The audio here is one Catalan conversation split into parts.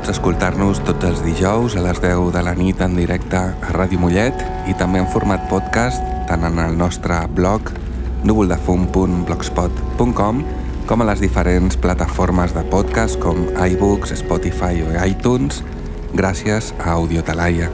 Pots escoltar-nos tots els dijous a les 10 de la nit en directe a Ràdio Mollet i també en format podcast tant en el nostre blog núvoldefum.blogspot.com com a les diferents plataformes de podcast com iBooks, Spotify o iTunes gràcies a Audiotalaia.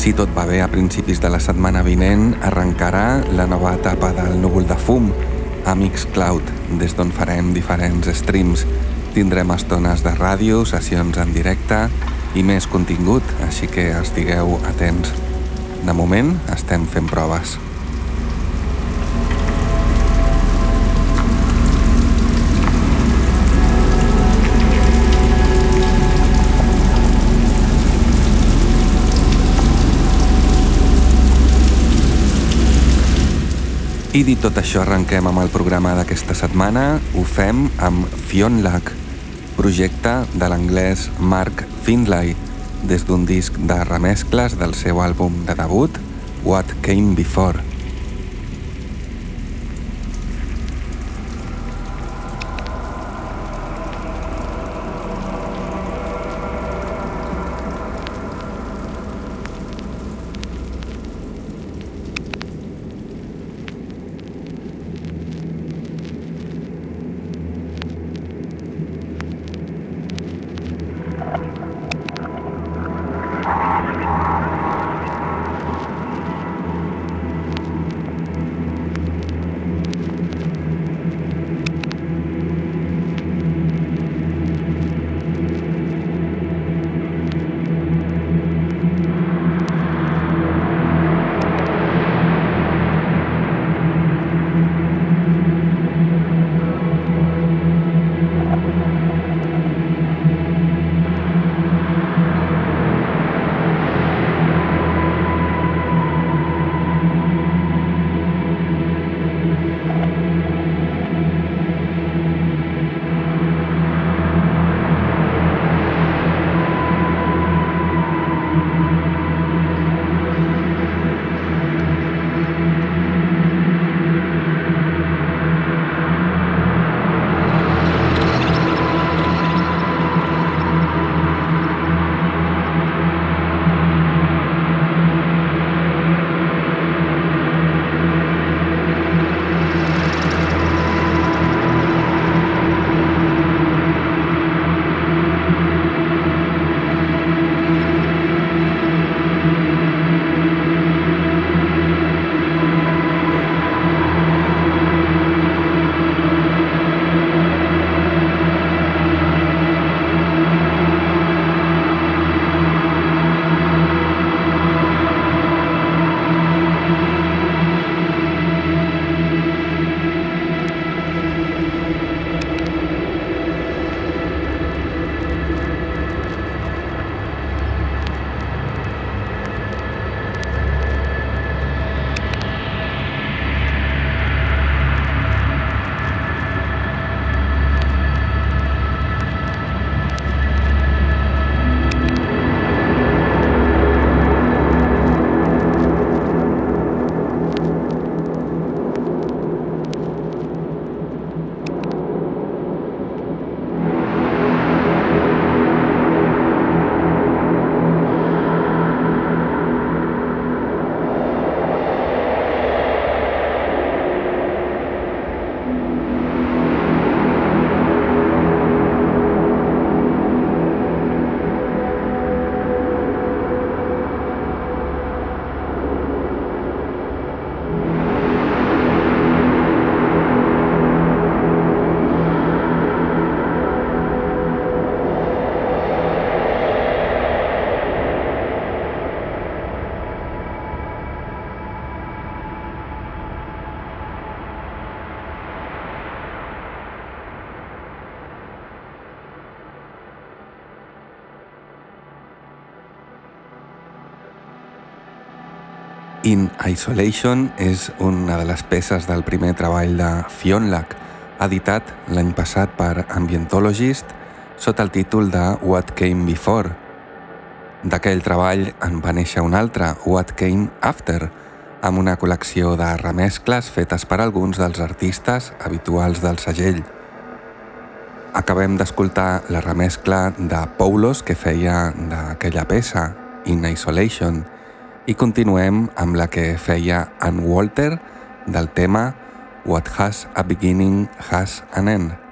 Si tot va bé, a principis de la setmana vinent arrencarà la nova etapa del núvol de fum a Mixcloud, des d'on farem diferents streams. Tindrem estones de ràdio, sessions en directe i més contingut, així que estigueu atents. De moment estem fent proves. I dit tot això, arrenquem amb el programa d'aquesta setmana. Ho fem amb Fionlac, projecte de l'anglès Mark Findlay, des d'un disc de remescles del seu àlbum de debut, What Came Before. In Isolation és una de les peces del primer treball de Fionlac, editat l'any passat per Ambientologist sota el títol de What Came Before. D'aquell treball en va néixer un altre, What Came After, amb una col·lecció de remescles fetes per alguns dels artistes habituals del segell. Acabem d'escoltar la remescla de Paulos que feia d'aquella peça, In Isolation, i continuem amb la que feia en Walter del tema What Has a Beginning Has an End.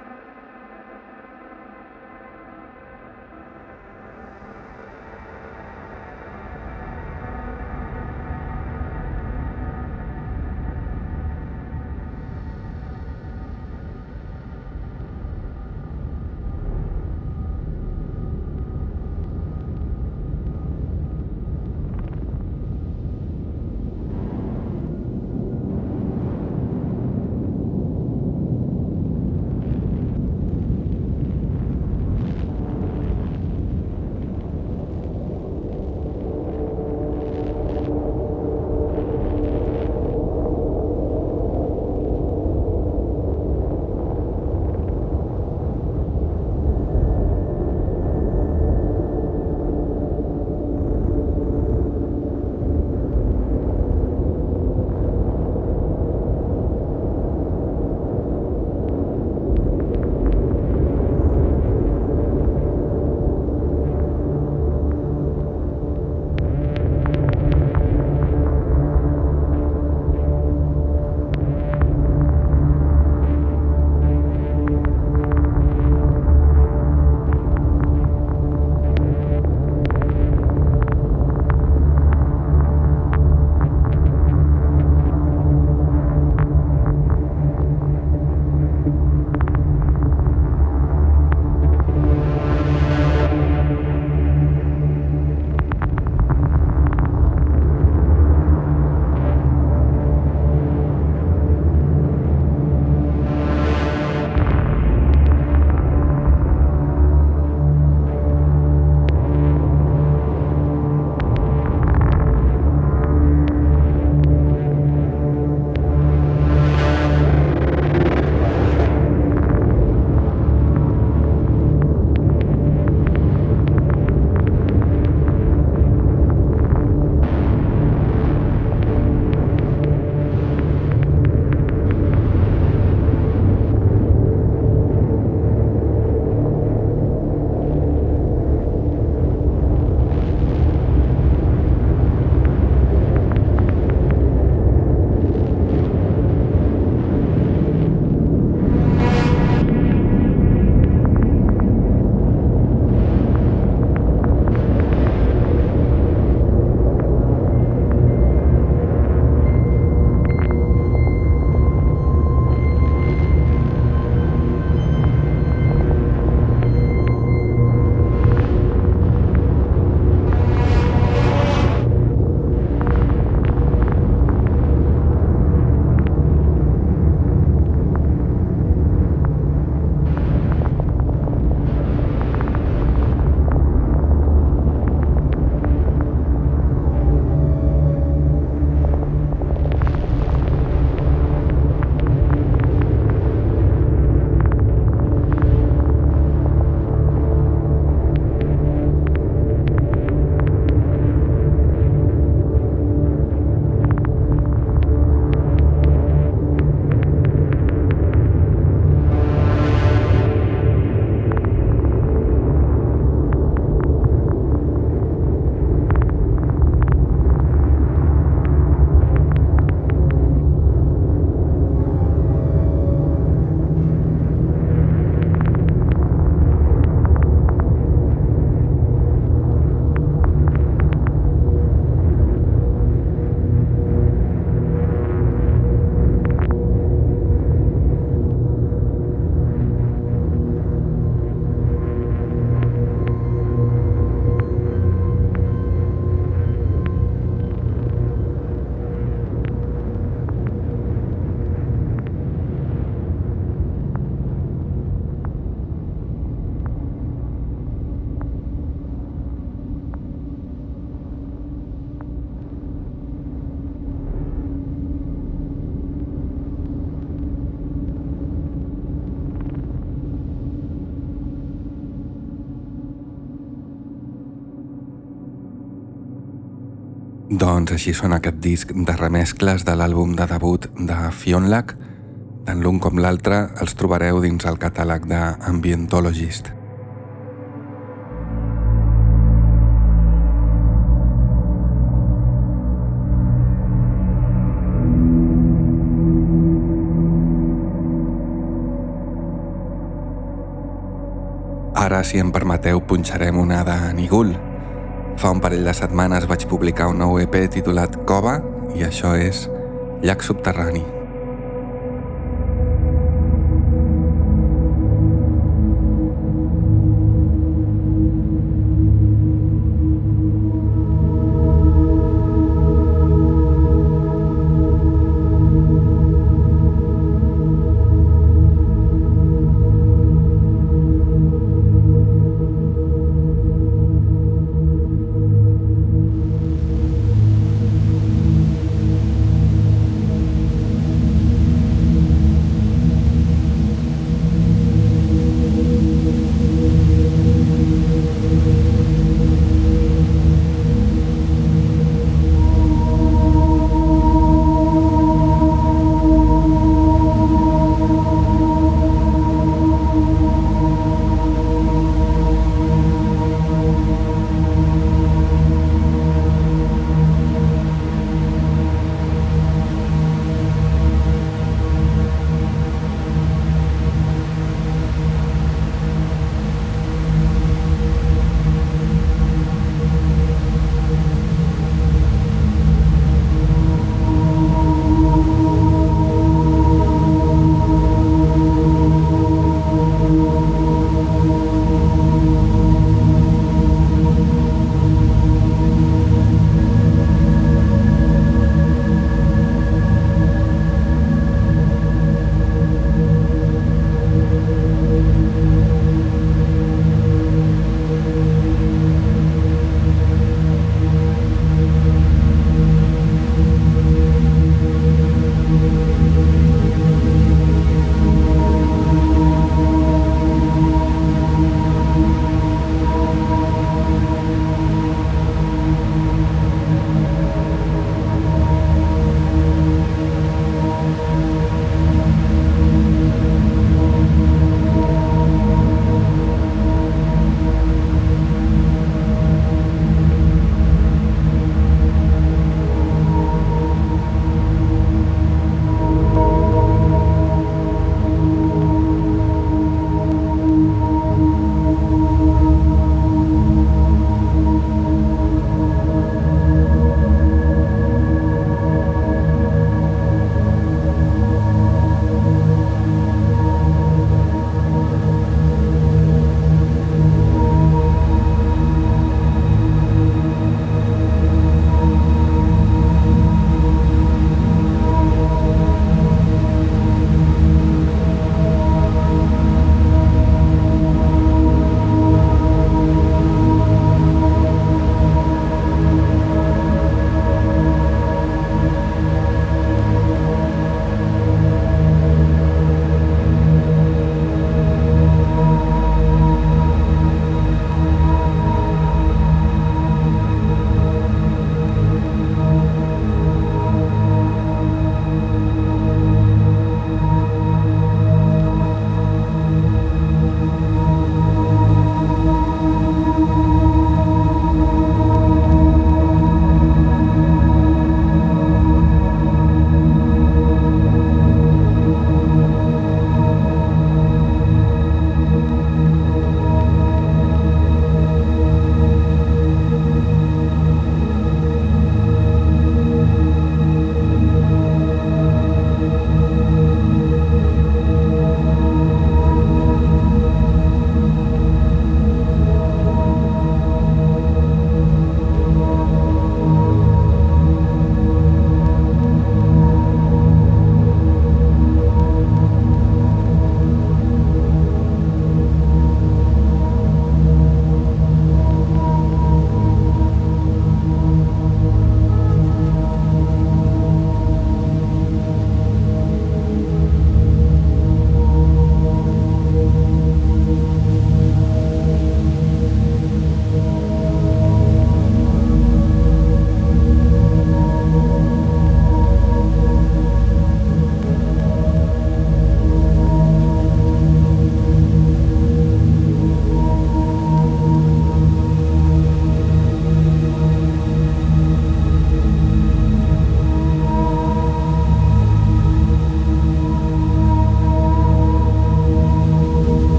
Doncs així són aquest disc de remescles de l'àlbum de debut de Fionlac. Tant l'un com l'altre els trobareu dins el catàleg d'Ambientologist. Ara, si em permeteu, punxarem una de Nigul. Fa un parell de setmanes vaig publicar un nou EP titulat Cova i això és Llac Subterrani.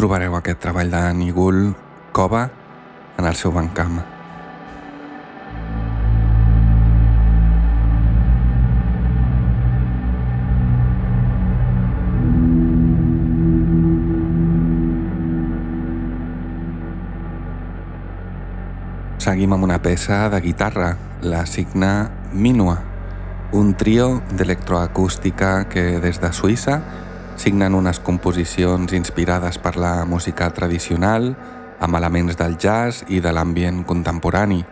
Trobareu aquest treball de Nigul Cova en el seu bancamp. Seguim amb una peça de guitarra, la signa Minua, un trio d'electroacústica que des de Suïssa signen unes composicions inspirades per la música tradicional, amb elements del jazz i de l'ambient contemporani.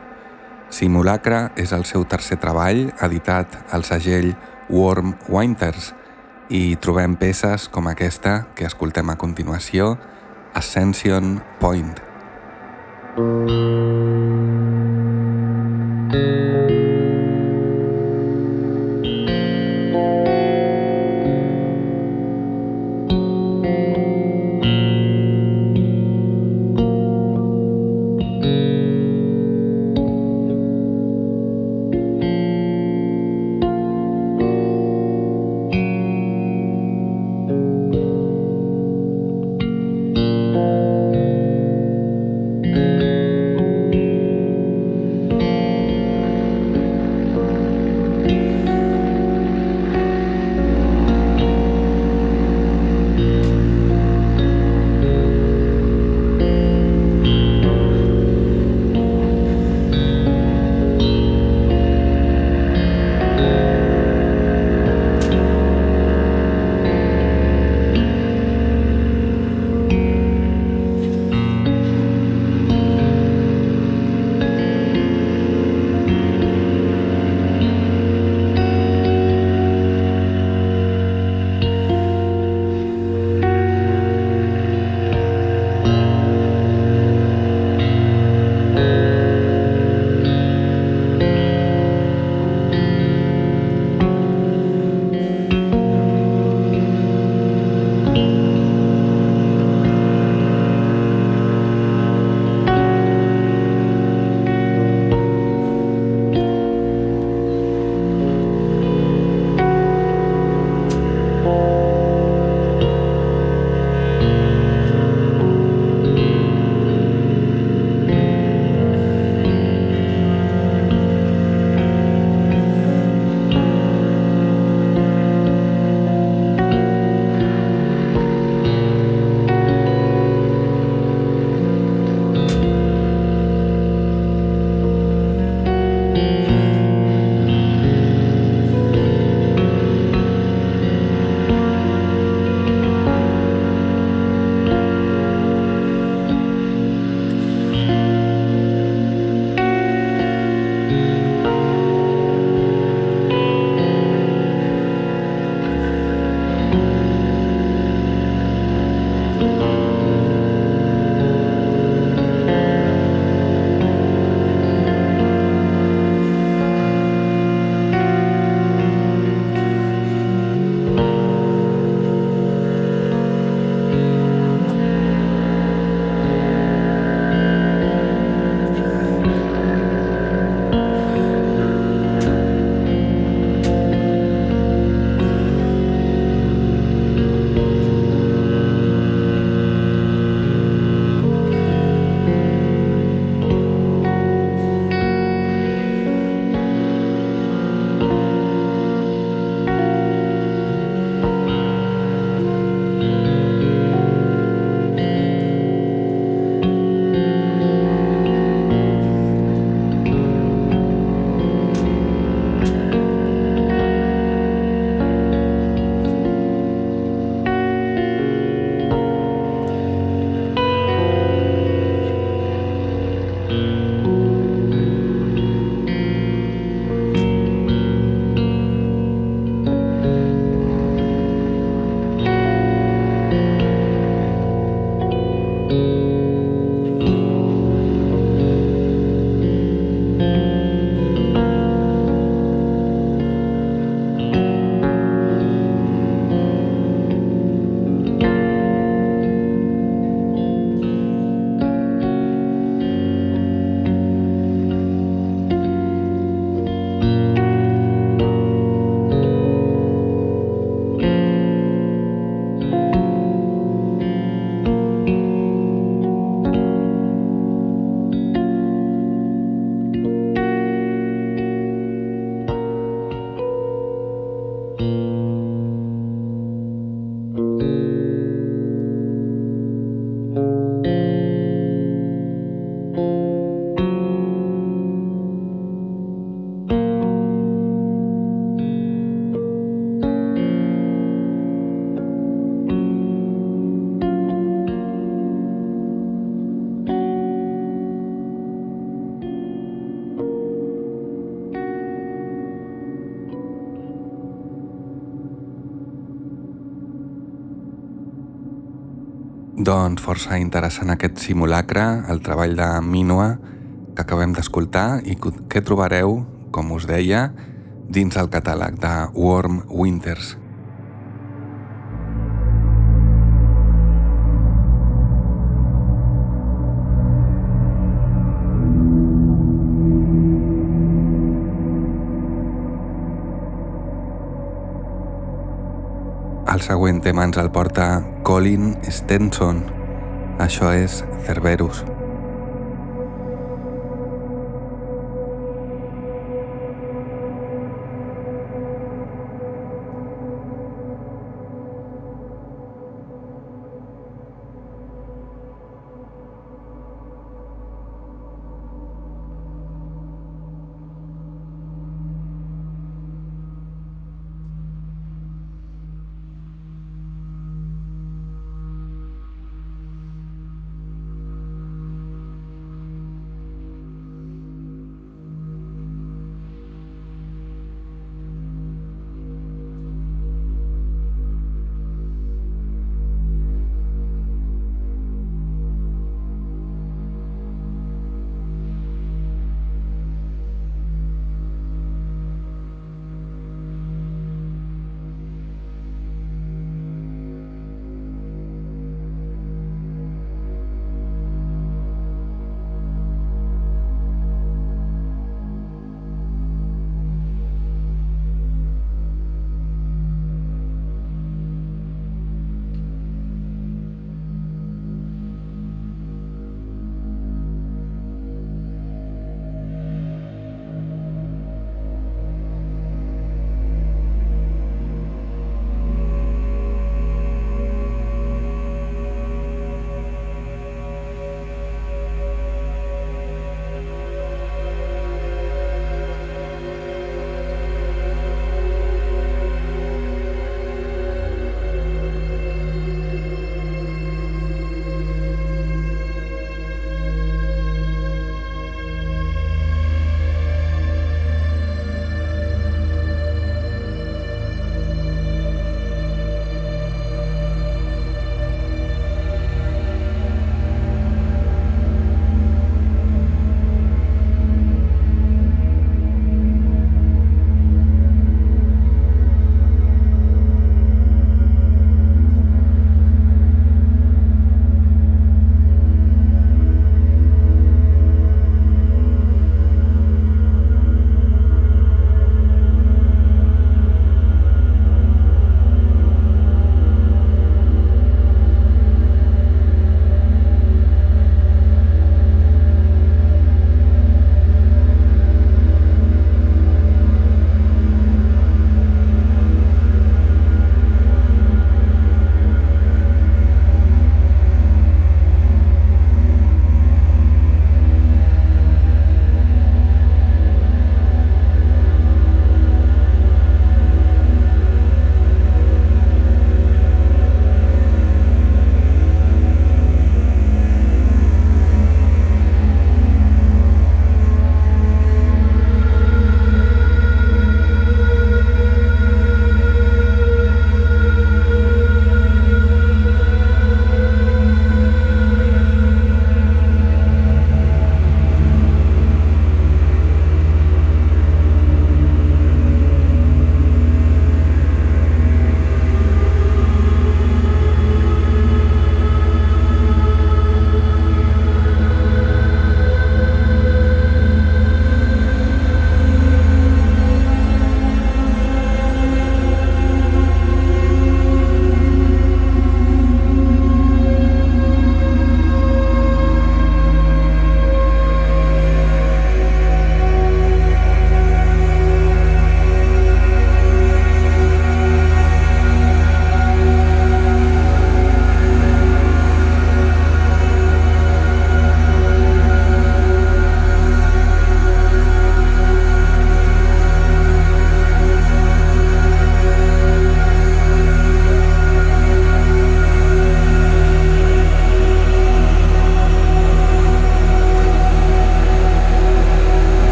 Simulacre és el seu tercer treball, editat al segell Warm Winters, i trobem peces com aquesta que escoltem a continuació, Ascension Point. Thank you. Doncs força interessant aquest simulacre, el treball de Minua que acabem d'escoltar i que trobareu, com us deia, dins el catàleg de Warm Winters. El següent tema ens el porta Colin Stenson. Això és Cerberus.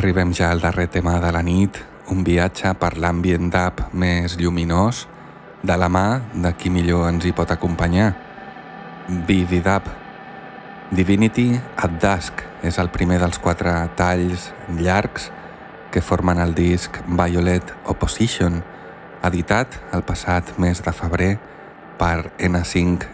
Arribem ja al darrer tema de la nit, un viatge per l'ambient d'app més lluminós, de la mà de qui millor ens hi pot acompanyar. Vividab. Divinity at Dusk és el primer dels quatre talls llargs que formen el disc Violet Opposition, editat el passat mes de febrer per N5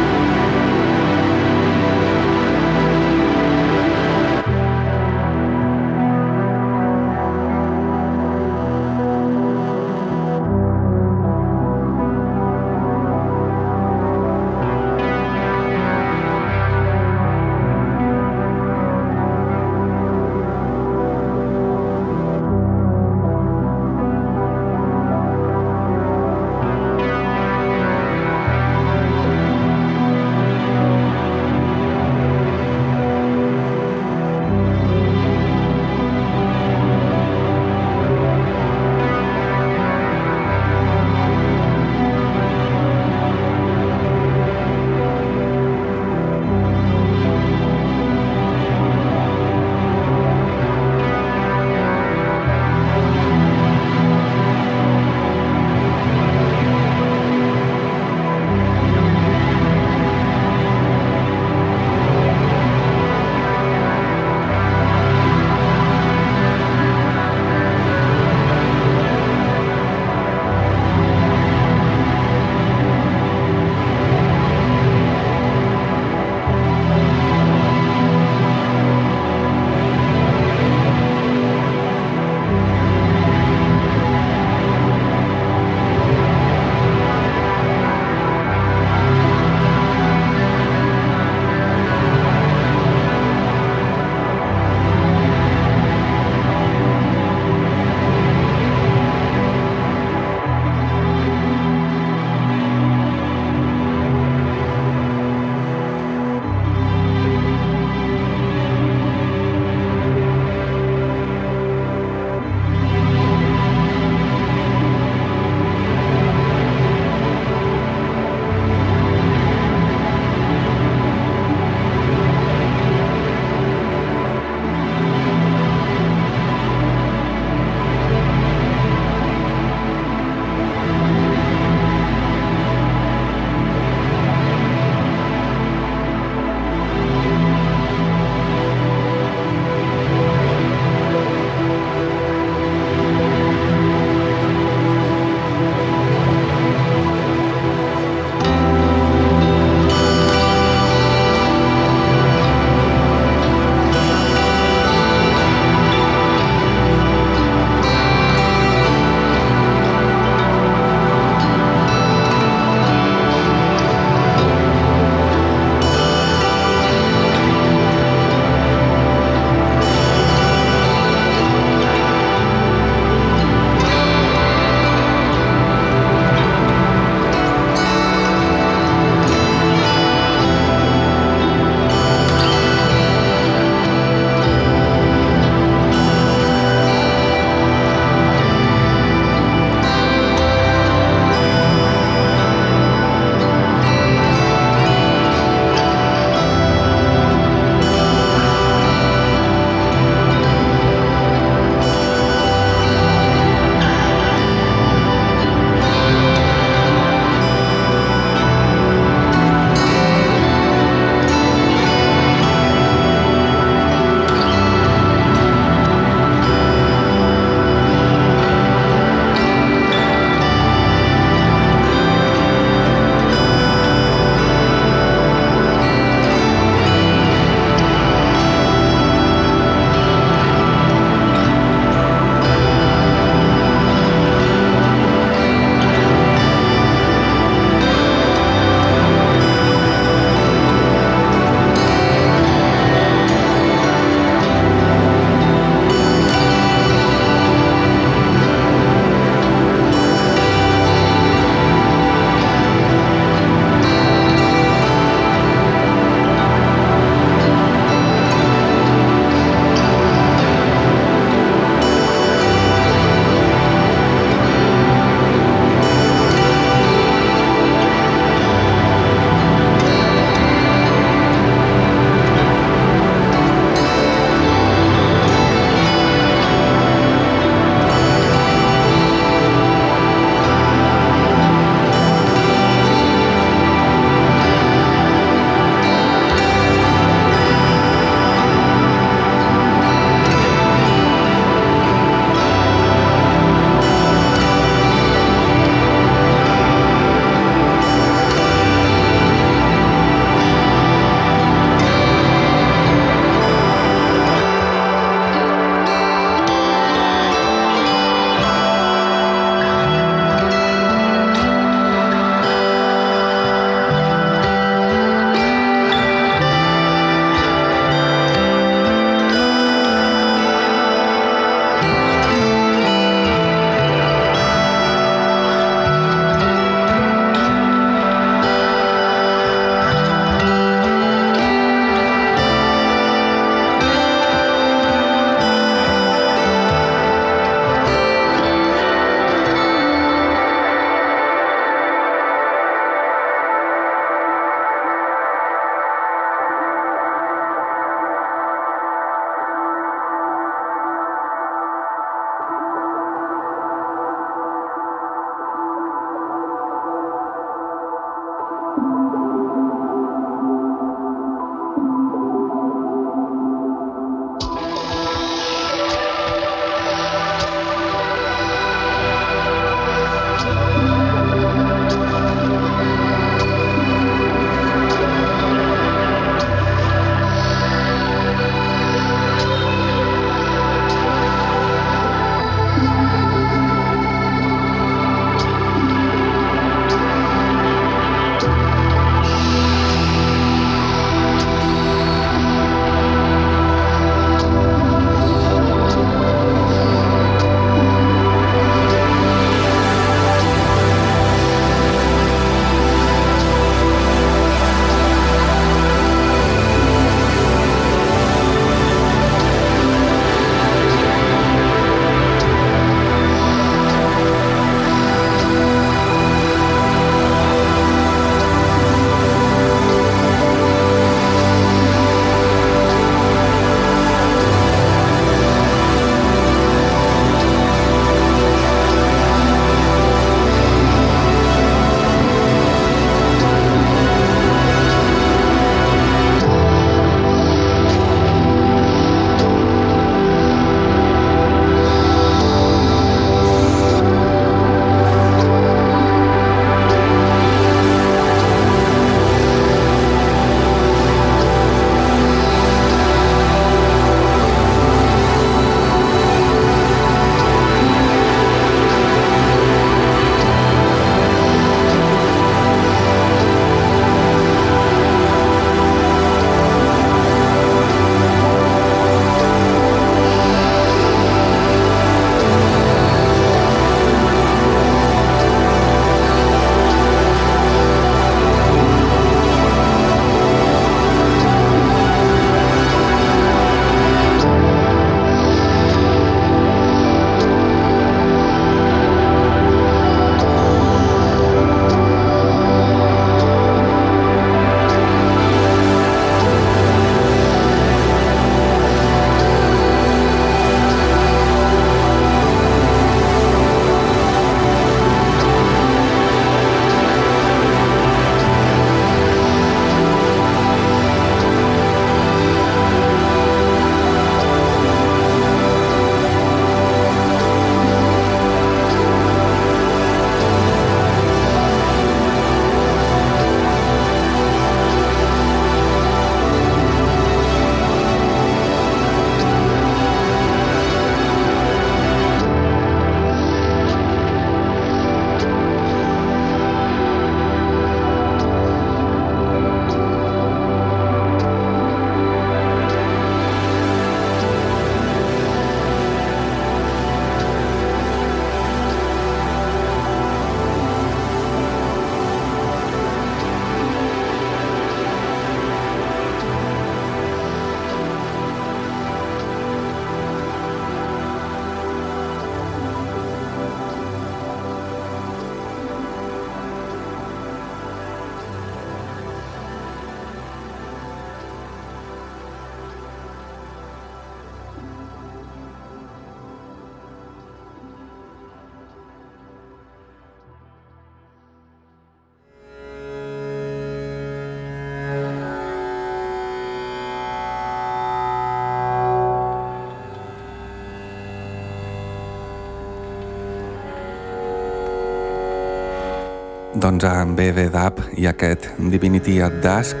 Doncs amb BBDAP i aquest Divinity at Dusk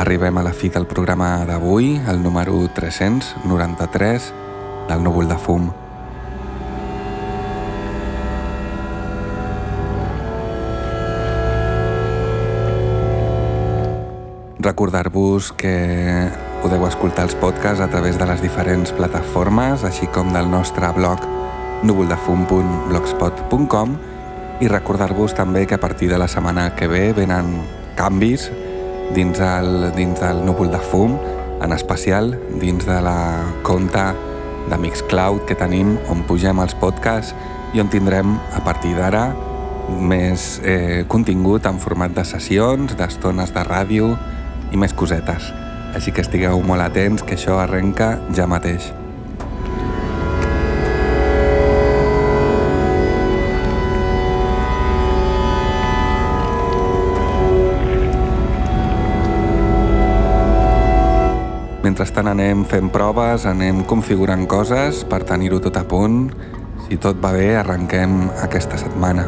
arribem a la fi del programa d'avui, el número 393 del núvol de fum. Recordar-vos que podeu escoltar els podcasts a través de les diferents plataformes, així com del nostre blog núvoldefum.blogspot.com i recordar-vos també que a partir de la setmana que ve venen canvis dins el, dins del núvol de fum, en especial dins de la compta de Mixcloud que tenim on pugem els podcasts i on tindrem a partir d'ara més eh, contingut en format de sessions, d'estones de ràdio i més cosetes. Així que estigueu molt atents que això arrenca ja mateix. Mentrestant anem fent proves, anem configurant coses per tenir-ho tot a punt. Si tot va bé, arrenquem aquesta setmana.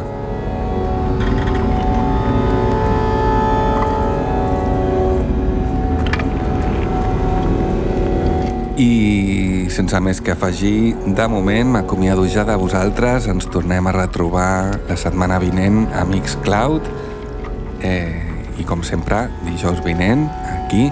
I sense més que afegir, de moment m'acomiado ja de vosaltres, ens tornem a retrobar la setmana vinent a Mixcloud eh, i com sempre dijous vinent aquí